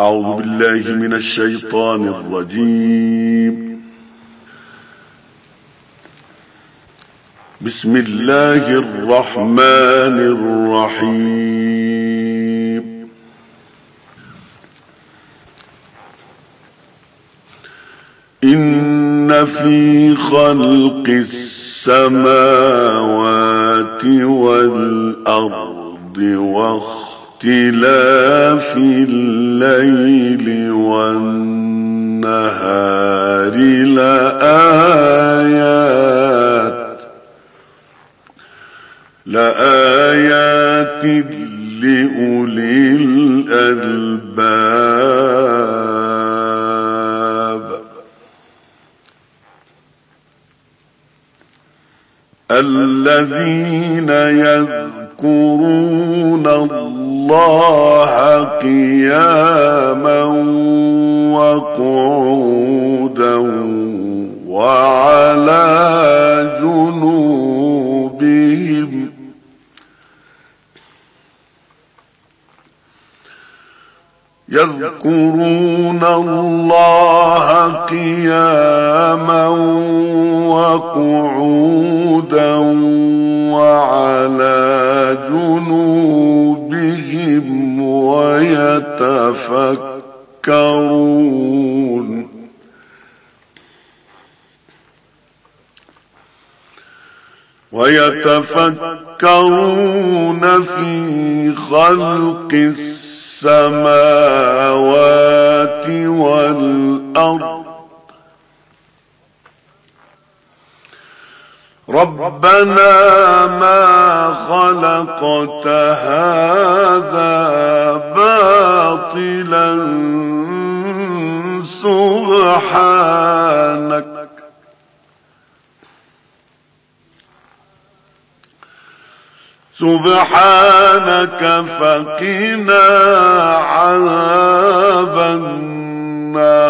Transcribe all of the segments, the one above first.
أعوذ بالله من الشيطان الرجيم. بسم الله الرحمن الرحيم. إن في خلق السماوات والأرض وخلق اختلاف الليل والنهار لآيات لآيات لأولي الألباب. الذين يذكرون الله الله قياما وقعودا وعلى جنوبهم. يذكرون الله قياما وقعودا وعلى جنوبهم. ويتفكرون. ويتفكرون في خلق السماوات والأرض ربنا ما خلقت هذا باطلا سبحانك. سبحانك فقنا عذاب النار.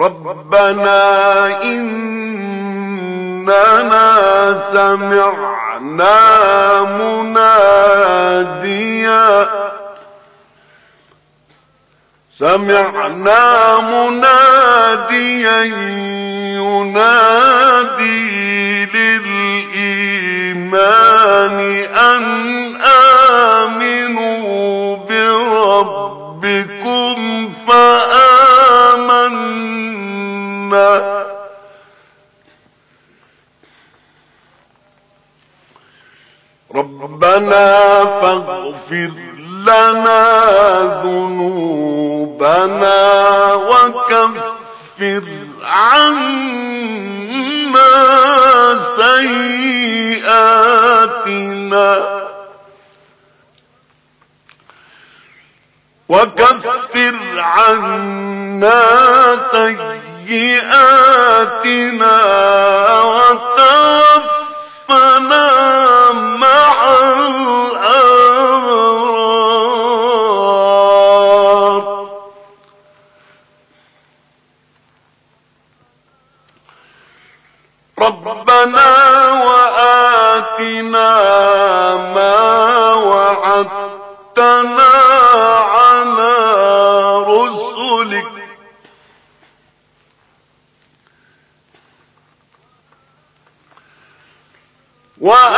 ربنا إننا سمعنا مناديا. سمعنا مناديا ينادي للإيمان ربنا فاغفر لنا ذنوبنا وكفر عنا سيئاتنا وكفر عنا سيئاتنا وتوفنا ما وعدتنا على رسلك. وآتنا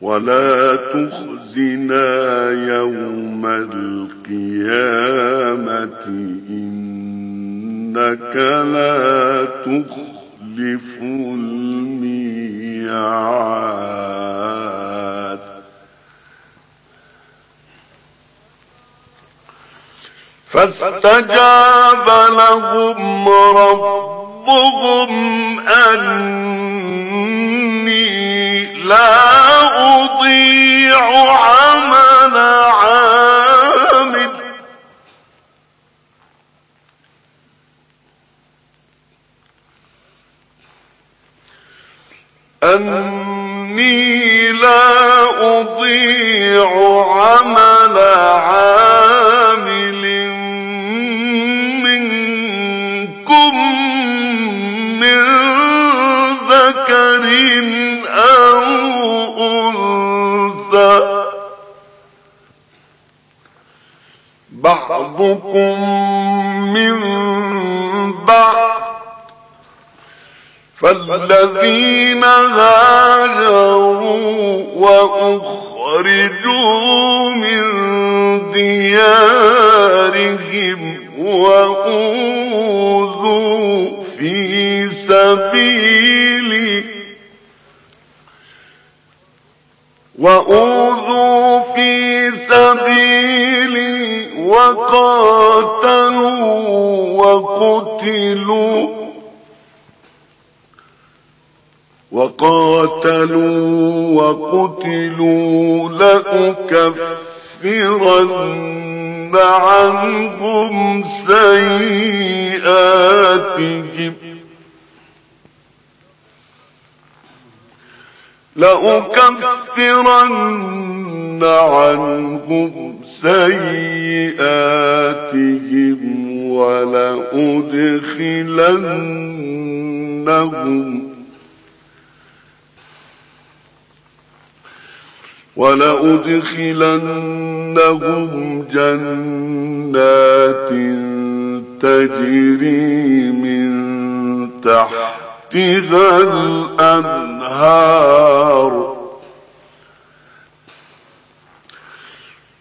ولا تخزنا يوم القيامة إنك لا تخلف الميعاد. فاستجاب لهم ربهم أني لا أضيع عمل عامل. أني لا أضيع عمل عامل منكم من ذكر أنثى بعضكم من بعض. فالذين هاجروا وأخرجوا من ديارهم وأوذوا في سبيلي وأوذوا في سبيلي وقاتلوا وقتلوا وقاتلوا وقتلوا لأكفرن عنهم سيئاتهم. لأكفرن عنهم سيئاتهم ولأدخلنهم ولأدخلنهم جنات تجري من تحتها الأنهار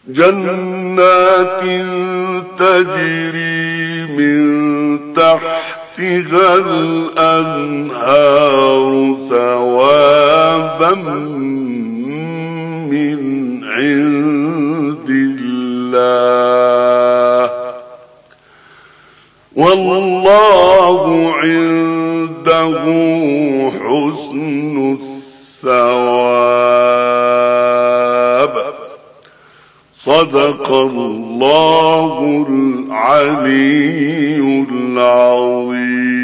جنات تجري من تحتها الأنهار ثوابا من عند حسن الثواب. صدق الله العلي العظيم.